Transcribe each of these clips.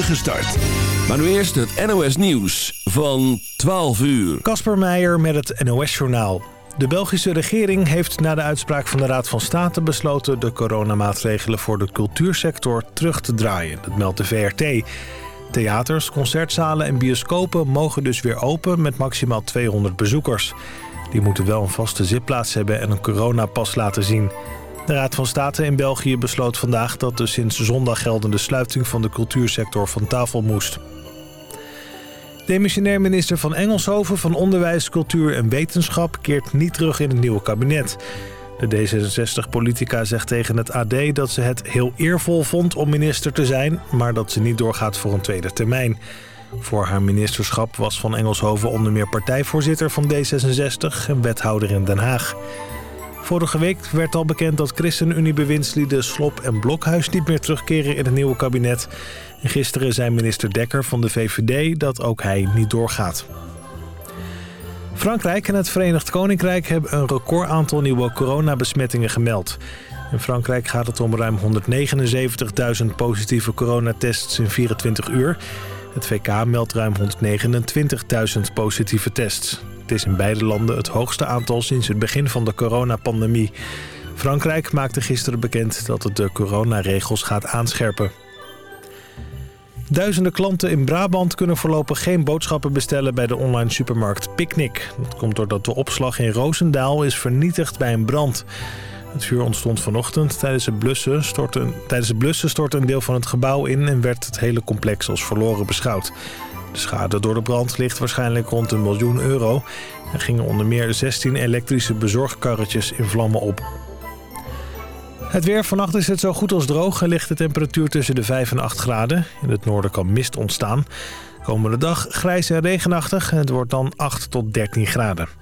start. Maar nu eerst het NOS Nieuws van 12 uur. Kasper Meijer met het NOS Journaal. De Belgische regering heeft na de uitspraak van de Raad van State besloten... de coronamaatregelen voor de cultuursector terug te draaien. Dat meldt de VRT. Theaters, concertzalen en bioscopen mogen dus weer open met maximaal 200 bezoekers. Die moeten wel een vaste zitplaats hebben en een coronapas laten zien... De Raad van State in België besloot vandaag dat de sinds zondag geldende sluiting van de cultuursector van tafel moest. Demissionair minister van Engelshoven van Onderwijs, Cultuur en Wetenschap keert niet terug in het nieuwe kabinet. De D66-politica zegt tegen het AD dat ze het heel eervol vond om minister te zijn, maar dat ze niet doorgaat voor een tweede termijn. Voor haar ministerschap was van Engelshoven onder meer partijvoorzitter van D66 en wethouder in Den Haag. Vorige week werd al bekend dat ChristenUnie-bewindslieden Slop en Blokhuis niet meer terugkeren in het nieuwe kabinet. En gisteren zei minister Dekker van de VVD dat ook hij niet doorgaat. Frankrijk en het Verenigd Koninkrijk hebben een record aantal nieuwe coronabesmettingen gemeld. In Frankrijk gaat het om ruim 179.000 positieve coronatests in 24 uur. Het VK meldt ruim 129.000 positieve tests. Het is in beide landen het hoogste aantal sinds het begin van de coronapandemie. Frankrijk maakte gisteren bekend dat het de coronaregels gaat aanscherpen. Duizenden klanten in Brabant kunnen voorlopig geen boodschappen bestellen bij de online supermarkt Picnic. Dat komt doordat de opslag in Roosendaal is vernietigd bij een brand. Het vuur ontstond vanochtend. Tijdens het, blussen stortte, tijdens het blussen stortte een deel van het gebouw in en werd het hele complex als verloren beschouwd. De schade door de brand ligt waarschijnlijk rond een miljoen euro. Er gingen onder meer 16 elektrische bezorgkarretjes in vlammen op. Het weer. Vannacht is het zo goed als droog en ligt de temperatuur tussen de 5 en 8 graden. In het noorden kan mist ontstaan. Komende dag grijs en regenachtig en het wordt dan 8 tot 13 graden.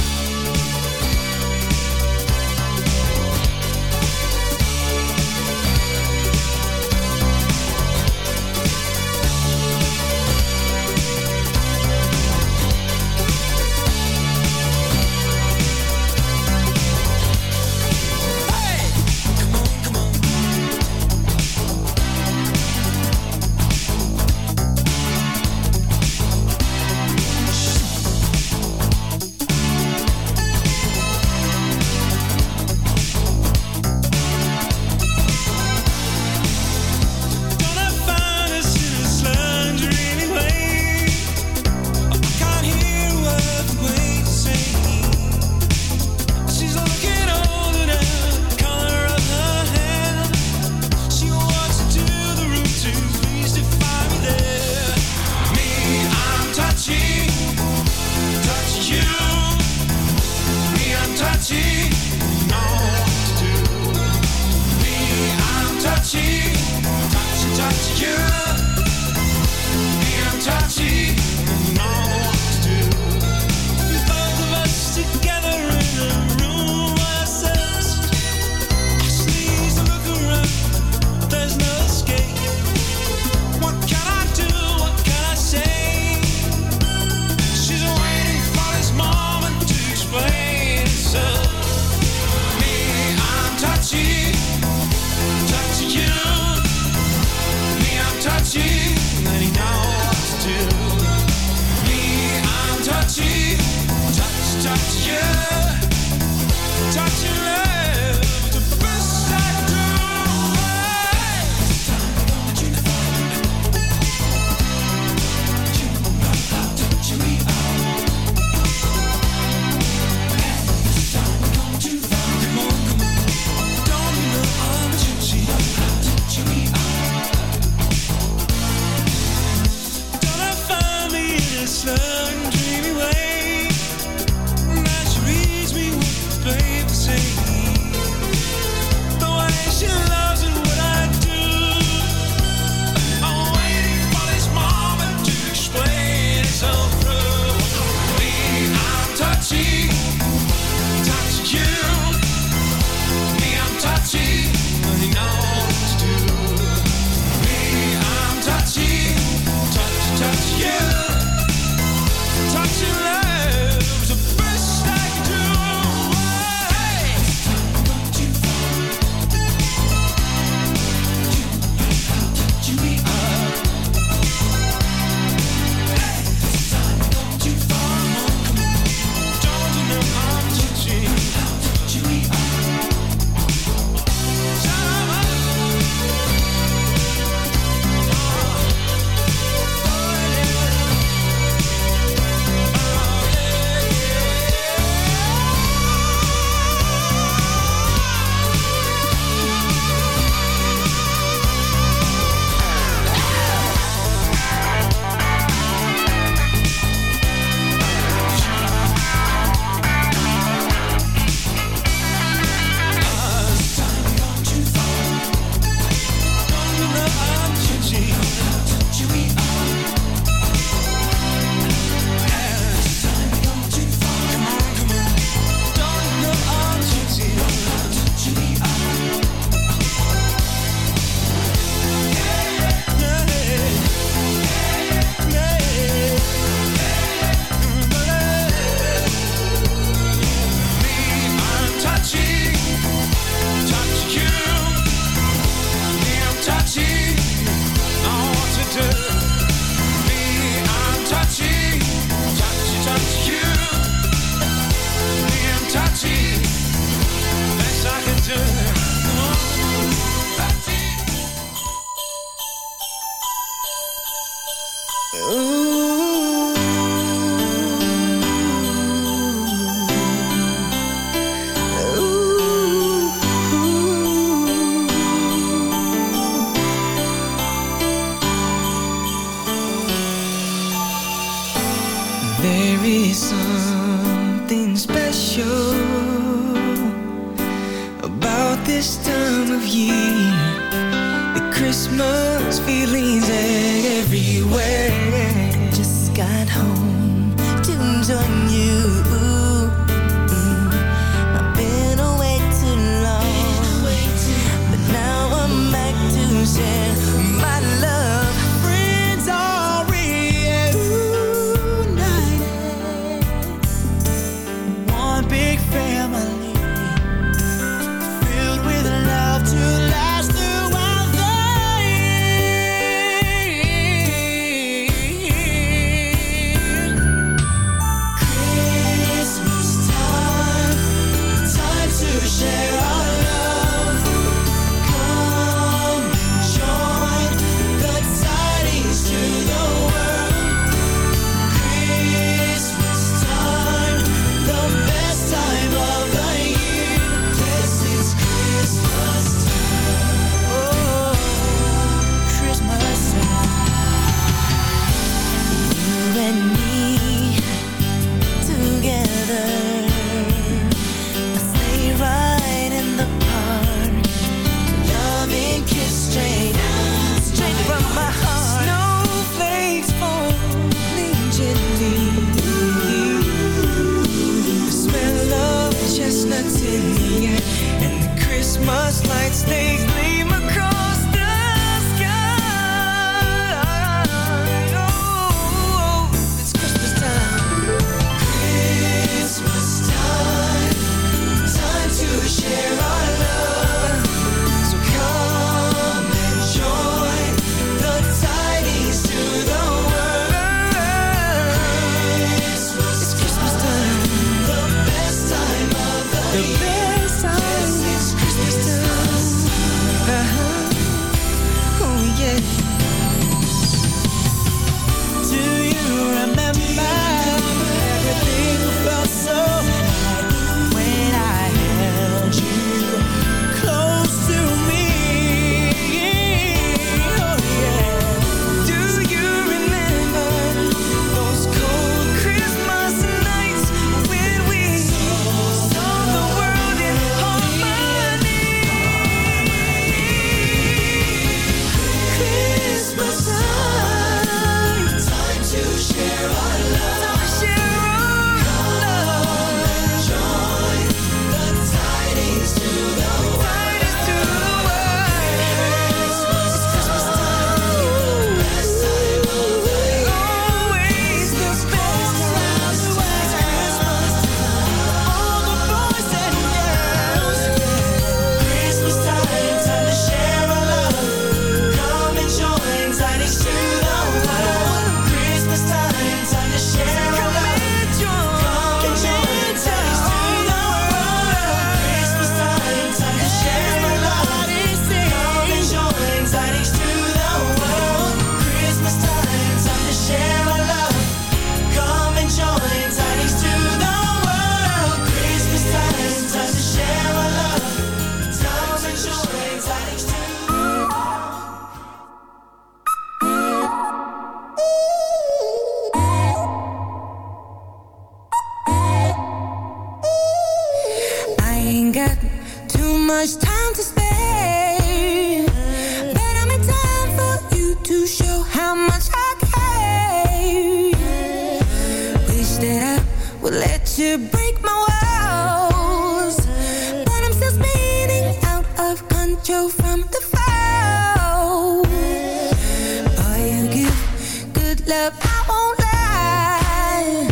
love, I won't lie.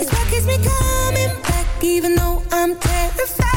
It's what keeps me coming back Even though I'm terrified.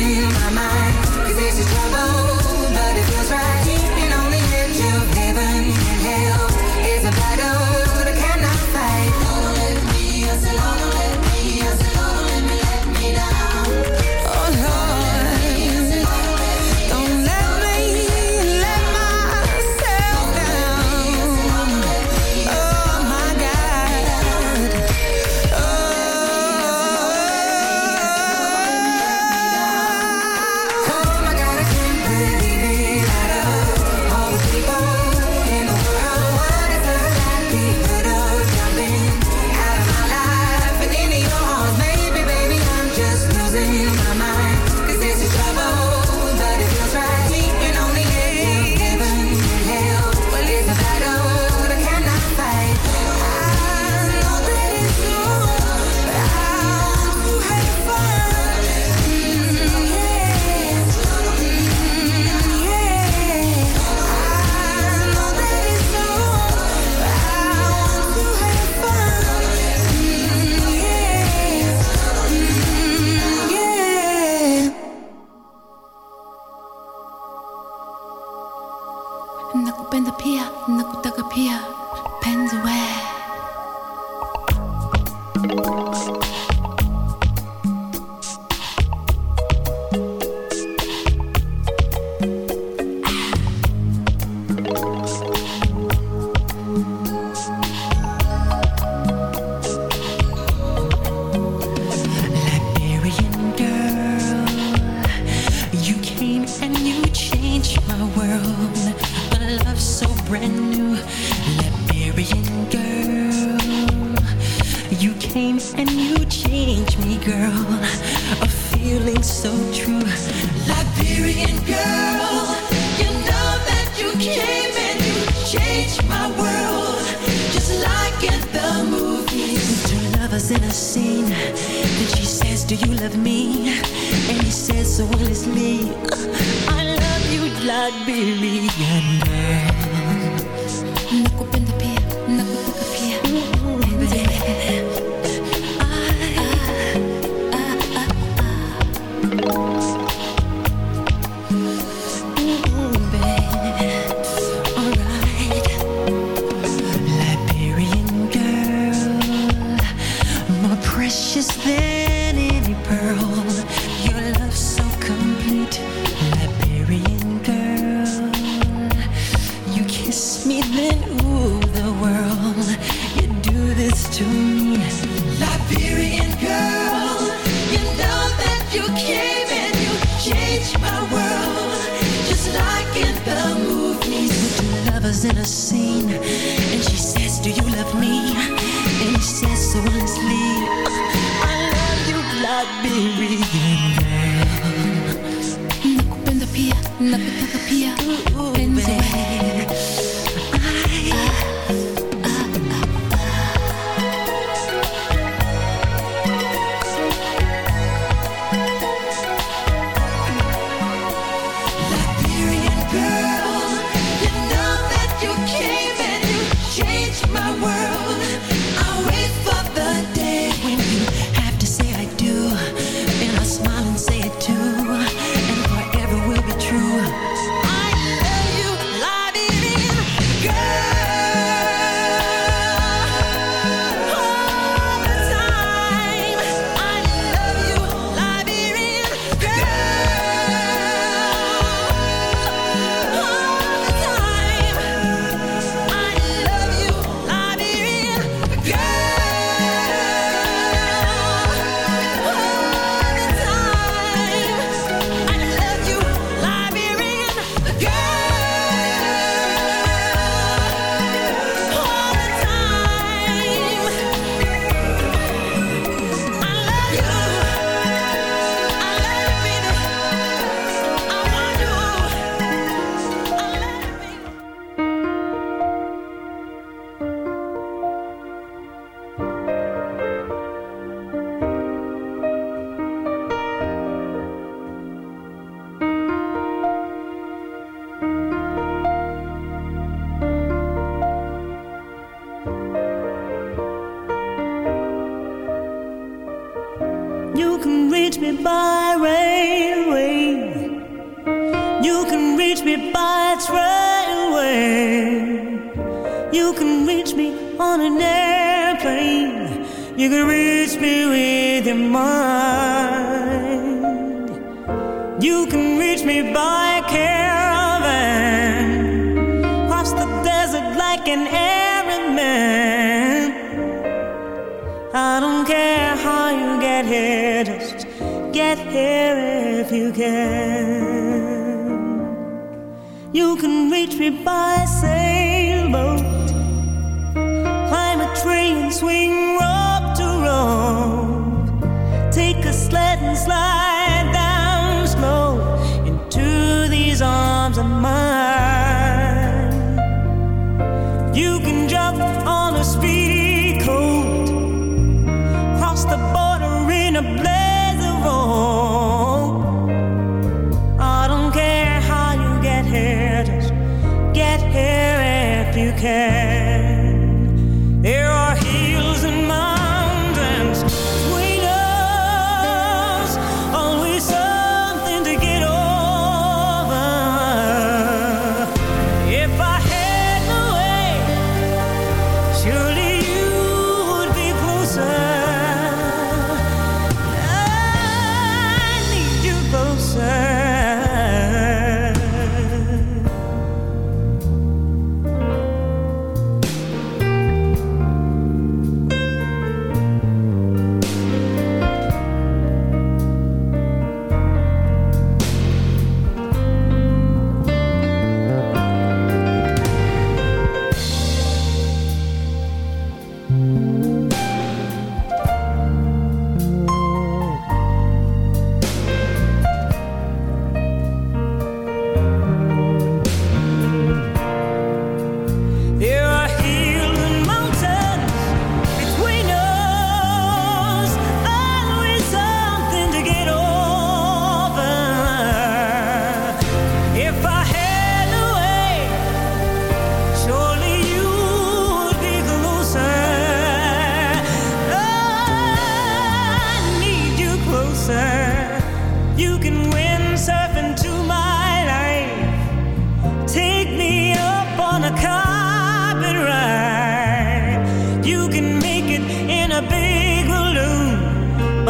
my mind. Cause this is trouble. came and you change me, girl. A feeling so true. Liberian girl, you know that you came and you changed my world. Just like in the movies. Two lovers in a scene. Then she says, Do you love me? And he says, So will I love you, Liberian girl.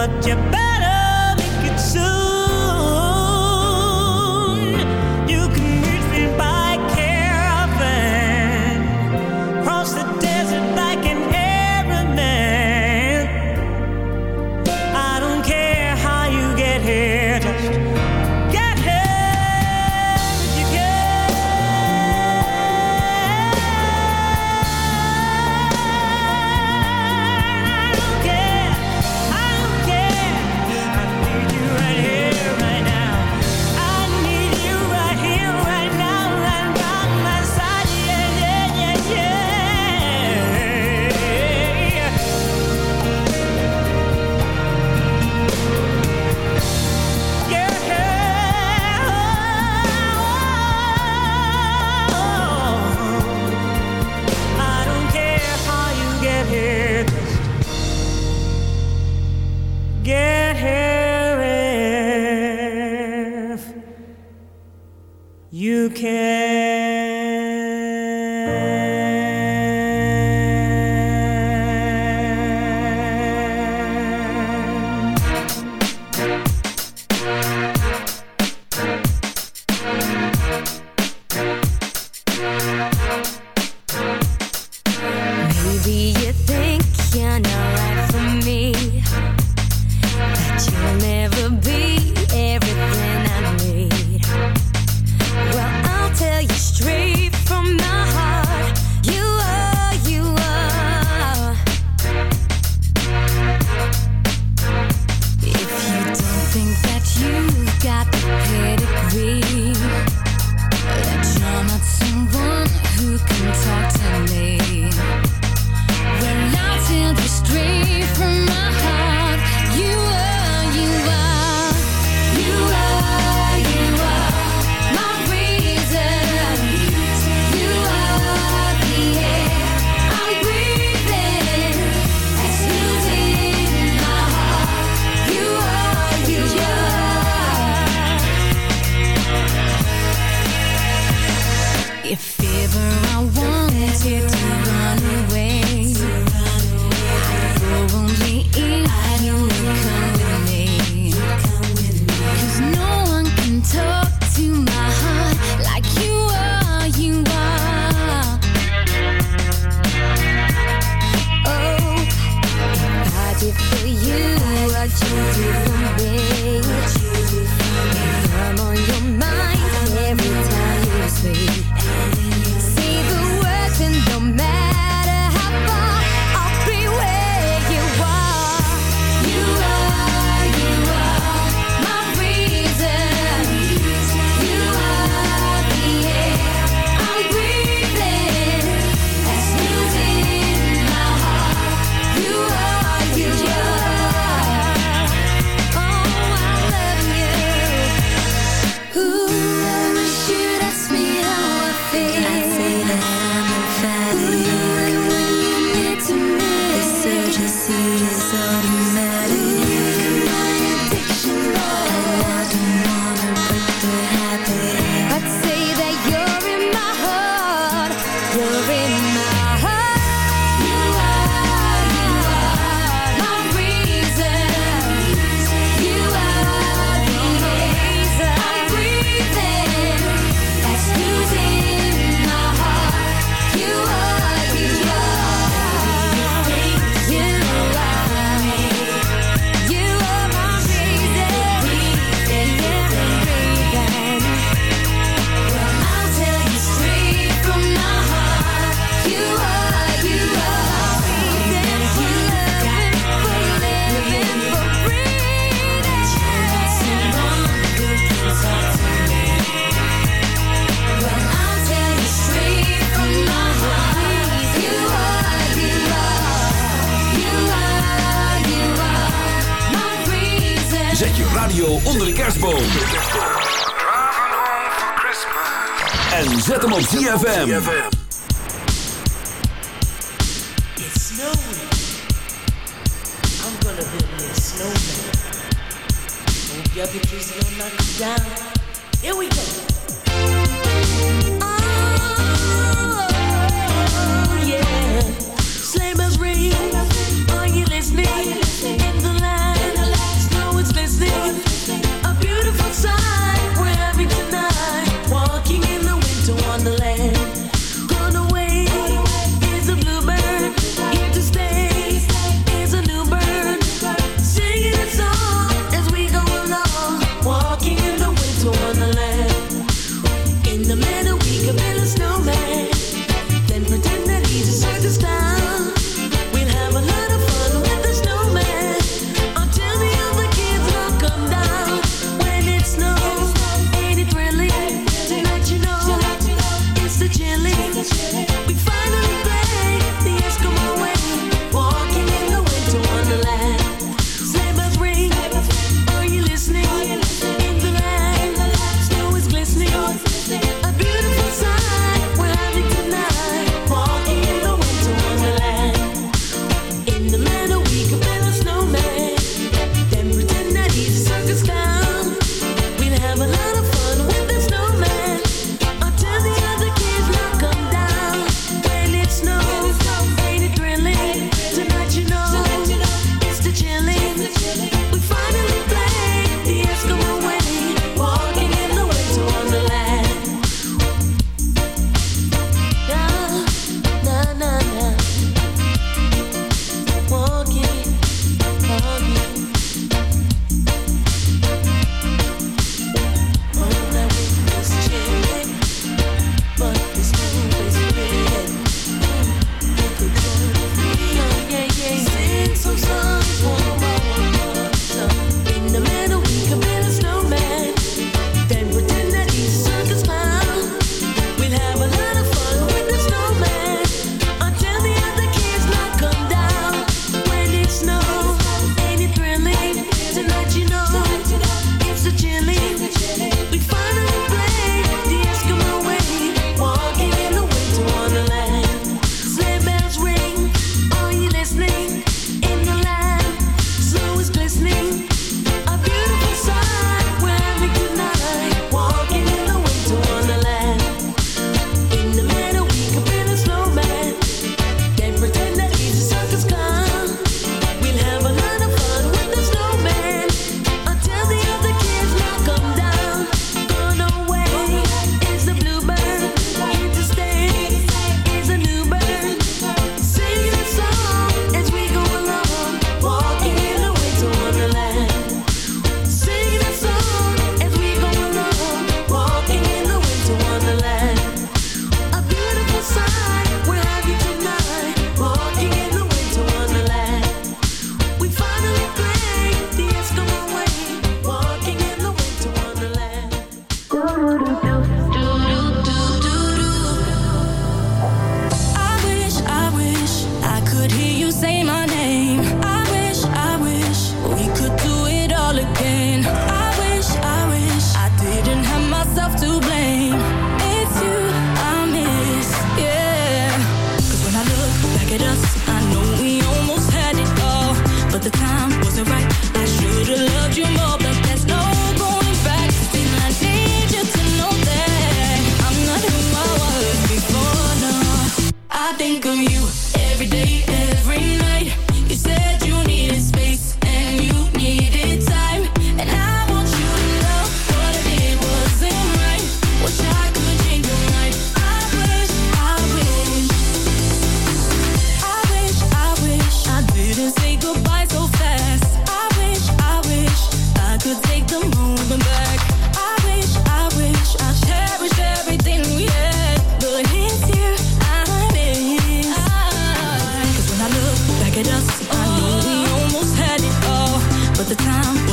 But you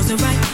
so right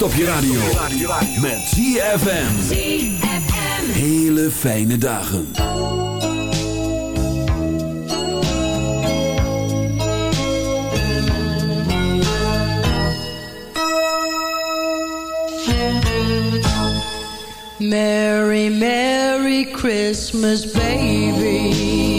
kerst op je radio. Met ZFM. Hele fijne dagen. Merry, Merry Christmas, baby.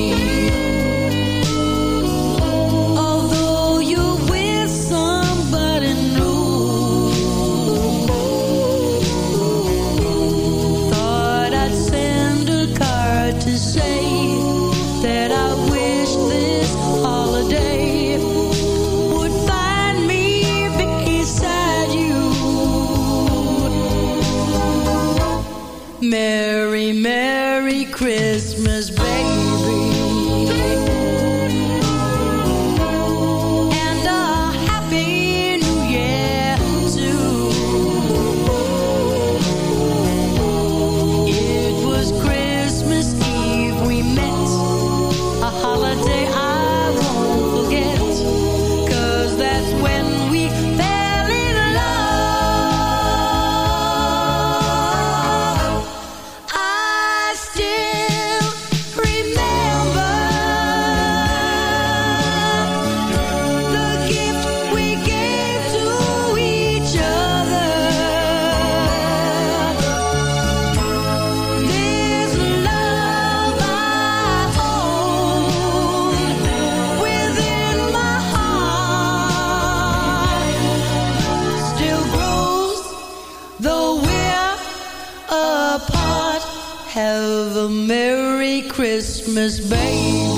Christmas, baby.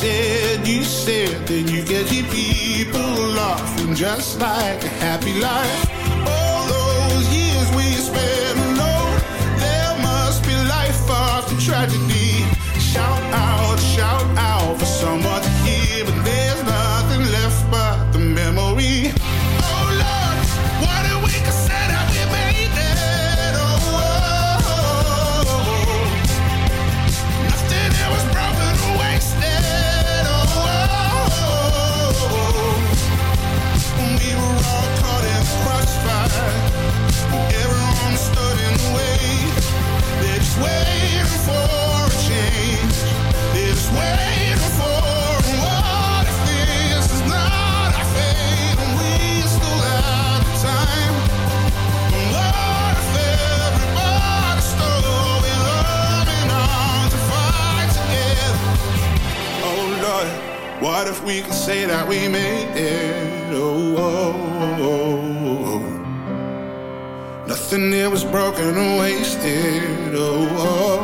said, you said that you get your people off, and just like a happy life. we can say that we made it. Oh, oh, oh, oh. oh. nothing here was broken or wasted. oh. oh, oh.